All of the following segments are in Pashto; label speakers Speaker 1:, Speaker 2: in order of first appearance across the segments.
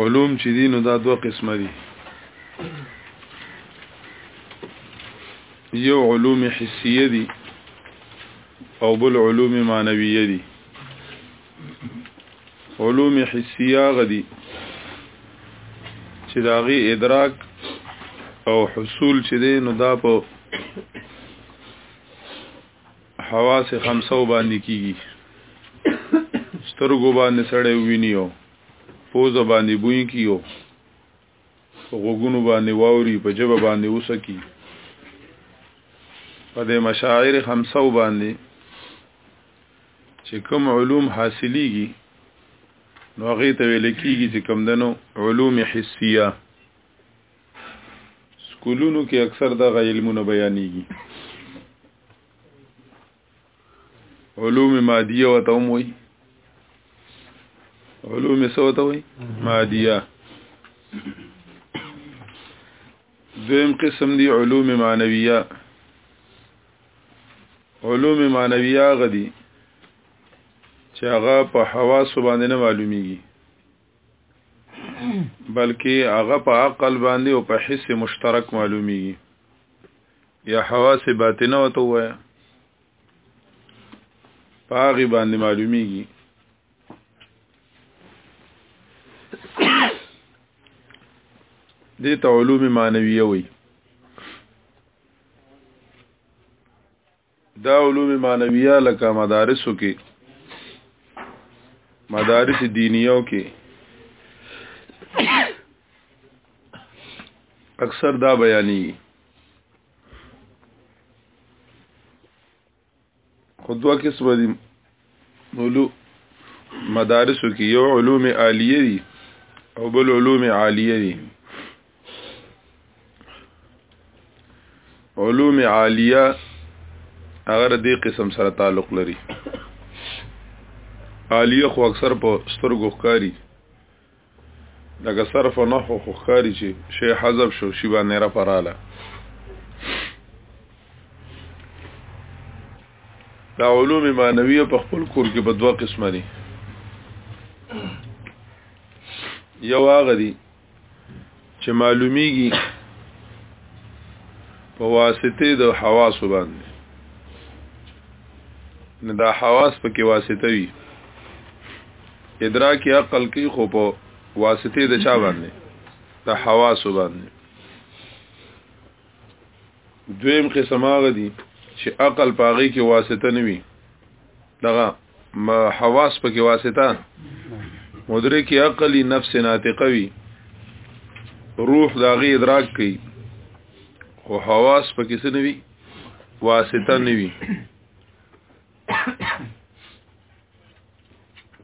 Speaker 1: علوم چې دي نو دا دوه قسمه دي یو علوم حسیه دي او بل علوم معنویه دي علوم حسیه غدي چې داغي ادراک او حصول چې دي نو دا په حواس خمسه باندې کیږي سترګو باندې سړی وینیو پوز باندې بوین کیو غوګونو باندې واوري په جبه باندې وسکی په دې مشاعر خمسه باندې چې کوم علوم حاصلېږي نو هغه ته ویل کېږي چې کوم دنو علوم حسیه سکولونو کې اکثر دغه علمونه بیانېږي علوم مادیه وته هم وي علوم څه وته وي مادیه دویم قسم دی علوم معنویه علوم معنویه غدي چې هغه په حواس باندې نه معلومیږي بلکې هغه په عقل باندې او په حس مشترک معلومیږي یا حواس باطنه وته وای پاغي باندې معلومیږي دې ته علوم معنویه وي دا علوم معنویه لکه مدارسو کې مدارس دینیو کې اکثر دا بیانی خود دو قسم دي علو مدارسو کې یو علوم عالیه دي او بل علوم عالیه دي علوم عالیه اگر دې قسم سره تعلق لري عالیه خو اکثر په سترګو ښکاری لکه صرف او نحو خو ښکاري چې شی حذف شو شی باندې را پراله دا علوم معنویه په خپل کور کې په دوه قسمه دي یو هغه دي چې معلومیږي په واسطه د حواس باندې نه دا حواس په کې واسطه وي ادراک عقل کې خو په واسطه د چا باندې د حواس باندې دویم قسم هغه دي چې عقل پاغي کې واسطه نه وي دغه ما حواس پکې واسطه مدرک عقلی نفس ناطقه وی روح داغه ادراک کوي او حواس پکې څه نوي واسطه نوي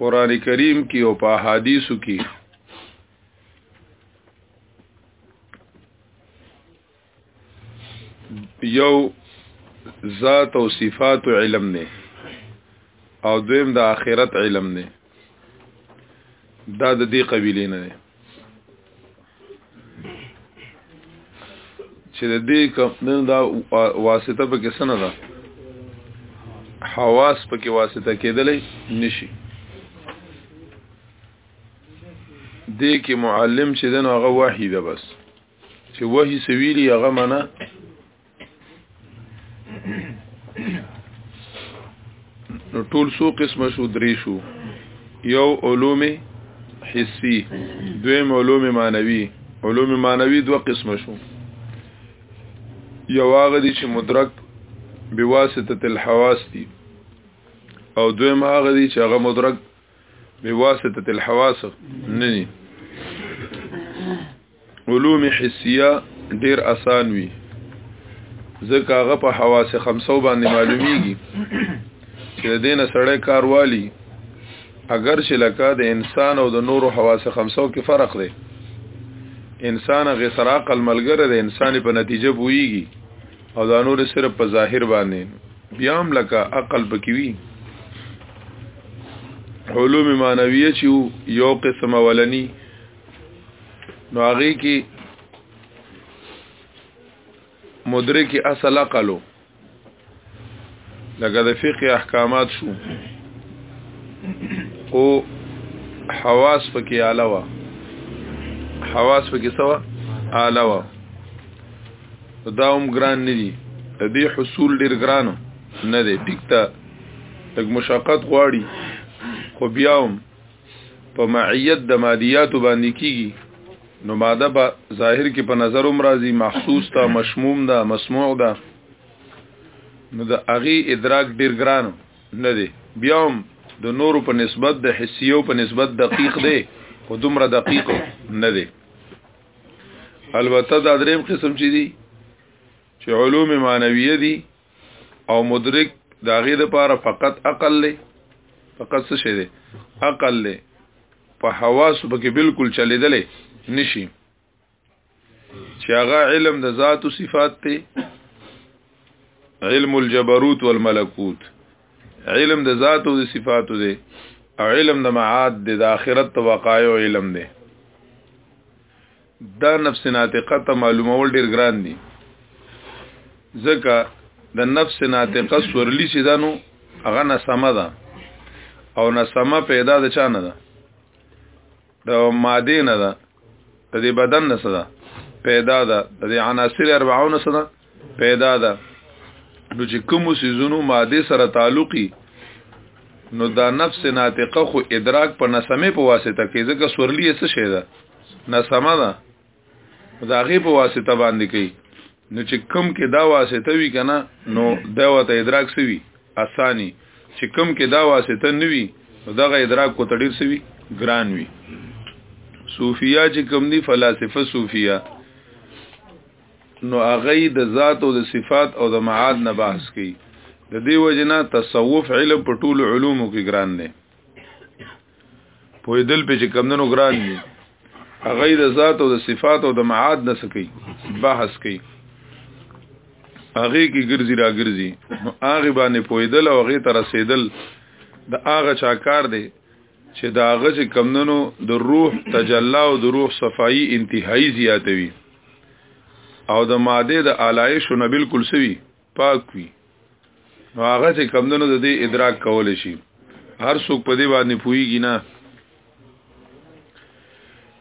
Speaker 1: قران کریم کې او په احادیثو کې یو ذات او صفات علم نه او دویم د آخرت علم نه دا د دې قبیلې نه دی چې د دې کوم دا واسطه په کې سن ده حواس په کې واسطه کېدلې نشي دې کې معلم چې دنو هغه وحی ده بس چې وحي سویلی هغه معنا نو ټول سو قسمه شو درې شو یو علوم حسی دویم علوم معنوي علوم معنوي دوه قسمه شو یو هغه دي چې مدرک بواسطه الحواس دي او دویم هغه دي چې هغه مدرک بواسطه الحواس نه دي علوم حسیه ډیر اسان وي ځکه هغه په حواس خمسو باندې معلومیږي چې د دینه سړی کار والی اگر چې لکه د انسان او د نورو حواس خمسو کې فرق دی انسان غي سره عقل ملګری د انسان په نتیجه بوئیږي او دا نور صرف په ظاهر باندې بیا هم لکه عقل پکې وي علوم معنویه چې یو قسم ولنی نو هغه کې مدرک اصل عقلو لکه د فقه احکامات شو او حواس پکې علاوه حواس پکې سوا علاوه دا هم ګران نه دي د دې حصول ډیر ګران نه دی ټیک ته تک مشقت غواړي خو بیا هم په معیت د مادیاتو باندې کیږي نو ماده په ظاهر کې په نظر هم راځي محسوس ده مشموم ده مسموع ده نو د اغي ادراک ډیر ګران نه دی بیا هم د نورو په نسبت د حسیو په نسبت دقیق دی خو دومره دقیق نه دی البته دا دریم قسم چې دي چې علوم معنویه دي او مدرک دا غي د پاره فقط عقل له فقط څه شي دي عقل له په حواس په کې بالکل چلیدلې نشي چې هغه علم د ذات او صفات ته علم الجبروت والملکوت علم د ذات او صفات دی او علم د معاد دی د آخرت وقایع علم دی دا نفس ناطقه ته معلومول ډیر ګران دي ځکه د نفس ناطقه سورلی چې دانو هغه نسمه ده او نسمه پیدا د چا نه ده د ماده نه ده د دې بدن نه ده پیدا ده د عناصر 40 نه ده پیدا ده نو چې کوم سيزونو ماده سره تعلقي نو دا نفس ناطقه خو ادراک په نسمه په واسطه کې ځکه سورلی څه شي ده نسمه ده دا غي په واسطه باندې کوي نو چې کم کې دا واسطه وی کنه نو دا وته ادراک سوي اساني چې کم کې دا واسطه نوي دغه ادراک کو تډیر سوي ګران وي صوفیا چې کم دي فلاسفه صوفیا نو هغه د ذات او د صفات او د معاد نه بحث کوي د دې وجنه تصوف علم په ټول علومو کې ګران دی په دل په چې کمندونو ګران دي هغه د ذات او د صفات او د معاد نه سکی بحث کوي هغه کې ګرځي را ګرځي هغه باندې پویدل او هغه تر رسیدل د هغه چاکار دی چې دا هغه چې کمندنو د روح تجلا او د روح صفائی انتهایی زیاتوي او د ماده د علایش نه بالکل سوي پاک وي نو هغه چې کمندنو د دې ادراک کول شي هر څوک په دې باندې پويږي نه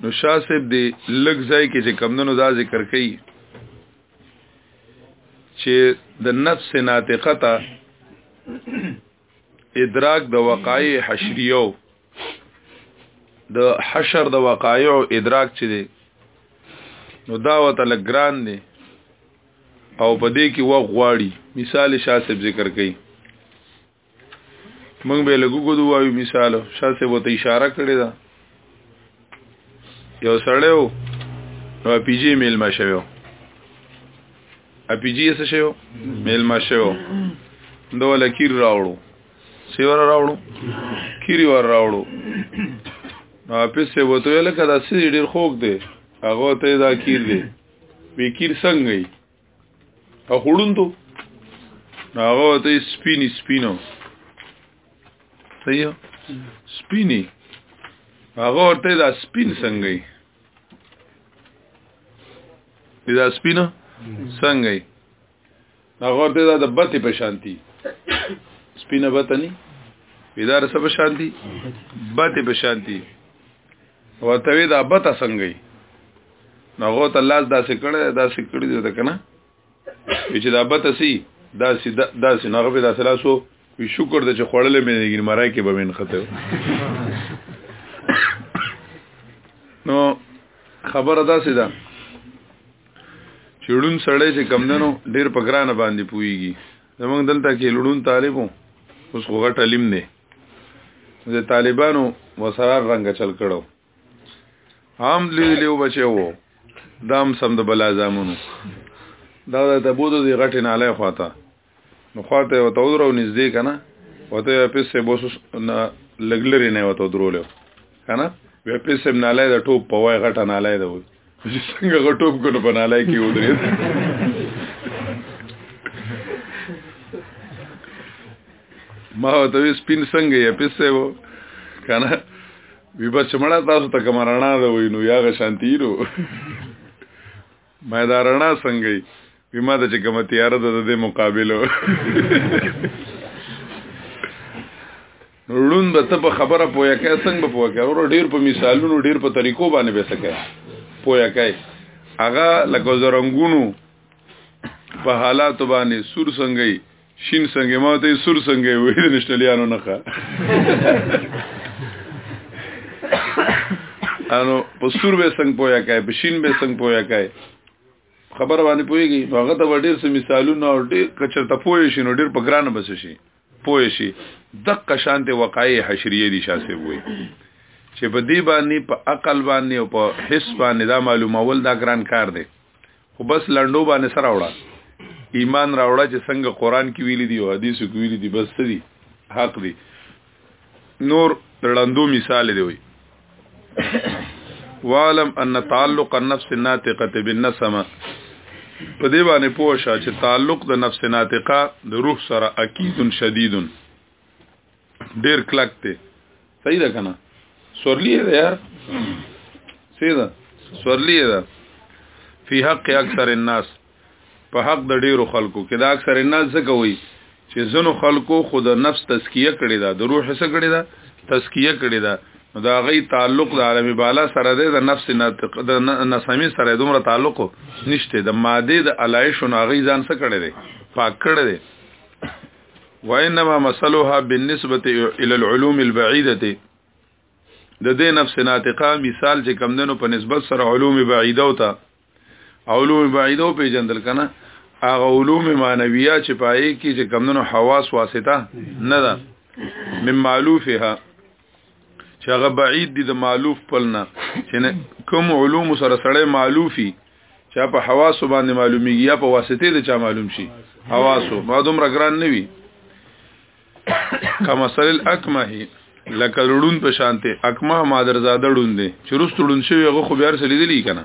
Speaker 1: نو شاسب دې لګ ځای کې چې کمندنو دا ذکر کوي چې د نفس ناطقه ته ادراک د وقایع حشریو د حشر د وقایع ادراک چي دي نو دا وته لګران دي او په دې کې وغ غواړي مثال شاسب ذکر کړي موږ به لګو کو دوه مثال شاسب وته اشاره کړی ده یو سړیو نو پی جی میل ما شویو اپی جی څه شویو میل ما شویو نو لکیر راوړو سی ور راوړو کیری ور راوړو نو اپی څه وته لکه دا سی ډیر خوک دی هغه ته دا کیر دی وی کیر څنګه او خړوندو هغه ته سپینی سپینو صحیح سپینی هغه ورته دا سپین څنګه دی دا سپینه څنګه دی هغه ورته دا د بته په شانتی سپینه بته نه اداره سب شانتی بته په شانتی ورته وی دا بته څنګه نو غو ته لاس داسې کړه داسې کړی دی کنه چې دا بته سي داسې داسې نو غو داسې لاسو وی شکر د چې خړلې مې نه مرای کې به من خته نو خبره داسې ده چړون سړی چې کم دنو ډیر په ګرانه باندې پويږي زمونږ دلته کې لړون طالبو اوس خو غټ علم نه د طالبانو وسرار رنگ چل کړو عام لیدلیو بچو دام سم د بلا زامونو دا د تبودو دی غټ نه علی خواته نو خواته او تودرو نږدې کنه وته په سه بوس لګلری نه وته درولو کنه وې په سم نه لای د ټوپ په وای غټه نه لای دی چې څنګه غټوب کنه په نه لای کې ودرې ما ته وې سپین څنګه یې پسه و کنه وی بس مړه تاسو ته کمرانا ده وینو یا غ شانتی رو ما دا رڼا څنګه یې وی ما ته چې کومه تیاره ده د دې مقابله ړوند به ته په خبره پوهه کې څنګه به پوهه کې ورو ډیر په مثالونو ډیر په طریقو باندې به سکه پوهه کې هغه لکه زرنګونو په حالات باندې سور څنګه شین څنګه ما ته سور څنګه وې د نشټلیانو نه ښه انو په سور به څنګه پویا کای په شین به څنګه پویا کای خبر باندې پويږي هغه ته ډېر څه مثالونه او ډېر کچر ته پوي شي نو ډېر په ګران بس شي پوي شي دقه شانته وقایع حشریه دي شاسه وي چې په دې باندې په عقل باندې او په حس باندې دا معلومول دا ګران کار دی خو بس لندو باندې سره وړه ایمان راوړه چې څنګه قران کې ویلي دي او حدیثو کې ویلي دي بس څه دي حق دي نور لندو مثال دی وي وعلم ان تعلق النفس الناطقه بالنسمه په دې باندې پوه شه چې تعلق د نفس ناطقه د روح سره اکیدن شدیدن ډیر کلک ته صحیح ده کنه سورلی ده یار صحیح ده سورلی ده فی حق اکثر الناس په حق د ډیرو خلکو کې دا اکثر الناس څه کوي چې زنو خلکو خود نفس تزکیه کړي دا د روح څه کړي دا تزکیه کړي دا نو دا غي تعلق د عالم بالا سره دی د نفس ناطق د نسمی سره دومره تعلق نشته د ماده د علایش او غي ځان سره کړي دی پاک کړي دی وانما مثلها بالنسبه الى العلوم البعيده د دې نفس ناطقه مثال چې کم دنو په نسبت سره علوم بعیده او ته علوم بعیده په جندل کنه هغه علوم معنویه چې پای کې چې کم دنو حواس واسطه نه ده من معلوفها چې هغه بعید دي د معلوف پلنه چې کوم علوم سره سره معلوفي چې په حواس باندې معلومیږي یا په واسطه د چا معلوم شي حواسو ما دومره ګران نه وي کما سر الاکمه لکه لړون په شانته اکمه مادرزاده ډون دي چې رست ډون شوی هغه خو بیا سره لیدلی کنه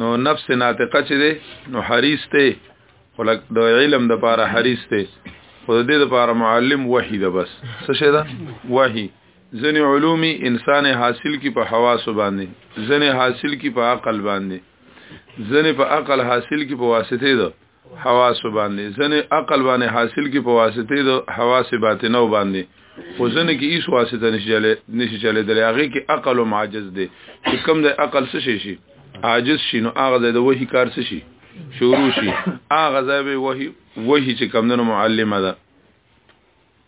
Speaker 1: نو نفس ناطقه چې دی نو حریص دی ولک د علم د پاره حریص دی خو د دې د پاره معلم وحی ده بس څه شه ده وحی ځنې علومي انسان حاصل کی په حواس باندې ځنې حاصل کی په عقل باندې ځنې په عقل حاصل کی په واسطه ده حواس باندې ځنه عقل باندې حاصل کی په واسطه د حواس باطنه باندې خو ځنه کې هیڅ واسطه نشي چلے نشي چلے درې هغه کې عقل او عاجز دی چې کم د عقل څه شي شي عاجز شي نو هغه د وਹੀ کار څه شي شروع شي هغه ځای به وਹੀ وਹੀ چې کم د معلمه ده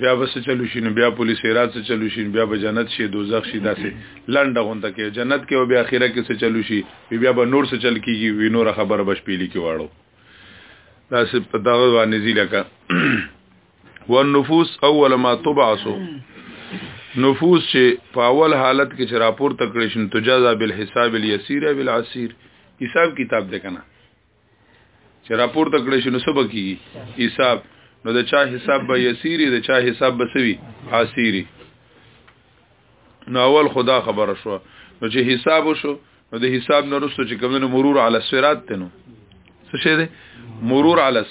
Speaker 1: بیا به څه چلو شي نو بیا پولیس ایراد څه چلو شي بیا به جنت شي دوزخ شي داسې لنډه غونډه کې جنت کې او بیا اخره کې څه چلو شي بیا به نور څه چل کیږي وی نور خبر بش پیلي کې واړو داسې په دغه باندې ځی لکه والنفوس اول ما تبعثو نفوس چې په اول حالت کې چې راپور تکړه شین تجازا بالحساب اليسير بالعسير حساب کتاب ده کنه چې راپور تکړه شنو سبا کیږي حساب نو د چا حساب به یسیری د چا حساب به سوي عسیری نو اول خدا خبره شو نو چې حساب شو نو د حساب نه رسو چې کومنه مرور علی الصراط تنو څه شه ده مرور علی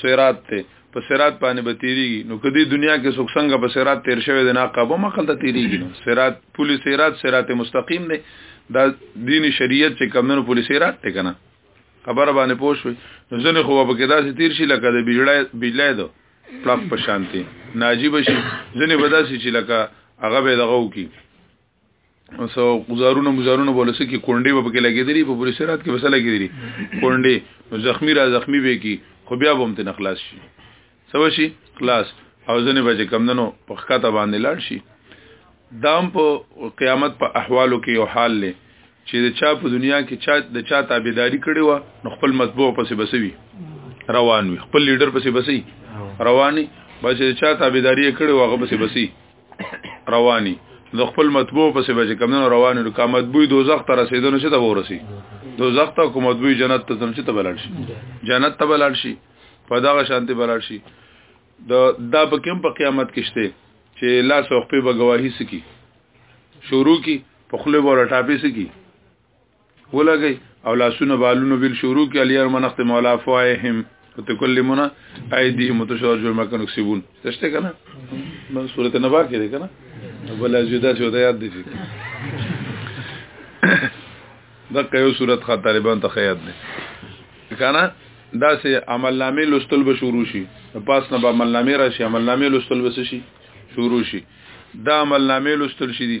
Speaker 1: صراط ته په صراط باندې به تیریږي نو کدی دنیا کې څوک څنګه په صراط تیر شوی د ناقابو مخل ته تیریږي نو صراط پولی صراط صراط مستقیم دی دا دینی شریعت چې کمنو پولی صراط ته کنه خبر باندې پوه شوي نو ځنې خو به کې داسې تیر شي لکه د بجلی بجلی دو پلاک په شانتي ناجیب شي ځنې به داسې چې لکه هغه به دغه وکي اوس گزارونه مزارونه بولس کې کونډې به پکې لګېدلې په پوری سرات کې وسه لګېدلې کونډې نو زخمی را زخمی به کې خو بیا به هم تن خلاص شي سو شي خلاص او ځنه به کمندنو په خکته باندې لاړ شي دام په قیامت په احوالو کې یو حال لې چې د چا په دنیا کې چا د چا تابعداري کړې و نو خپل مطبوع پسې بسوي روان وي خپل لیډر پسې بسي رواني بس چې چا تابعداري کړې و هغه پسې بسي رواني د خپل مطبوع په سبب چې کمنو رواني نو کوم مطبوع دوزخ ته رسیدنه چې ته ورسی دوزخ ته کوم مطبوع جنت ته چې ته بلل شي جنت ته بلل شي په دغه شانتي بلل شي د دا په کوم په قیامت کې شته چې لاس او خپې به گواهی سکی شروع کی په خله بوله ټاپې سکی ولګي او لاسونه بالونو بل شروع کې علي ارمن اخت مولا فواهم وتكلمنا ايدي متشرج ما كانوا يكسبون تشته کنه من سوره النبا کې ده کنه بل ازيدا چې ودا یاد دي چې دا کيو سوره خطربان ته خیات ده کنه دا سه عمل نامې لستل به شروع شي پاس نه به عمل نامې راشي عمل نامې لستل به شي شروع شي دا عمل نامې لستل شي دي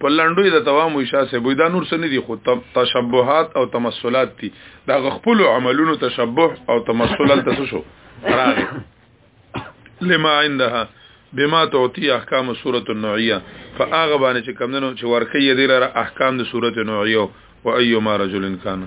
Speaker 1: په لندوی د توام وشا سه بو دا نور څه نه دي خو تشبهات او تمثلات دي دا خپل عملونو تشبه او تمثل تاسو شو راغ لما عندها بما تعطي احکام سوره النوعيه فاغه باندې چې کمندونو چې ورکه یې دی لره احکام د سوره النوعيه او ايما رجل کان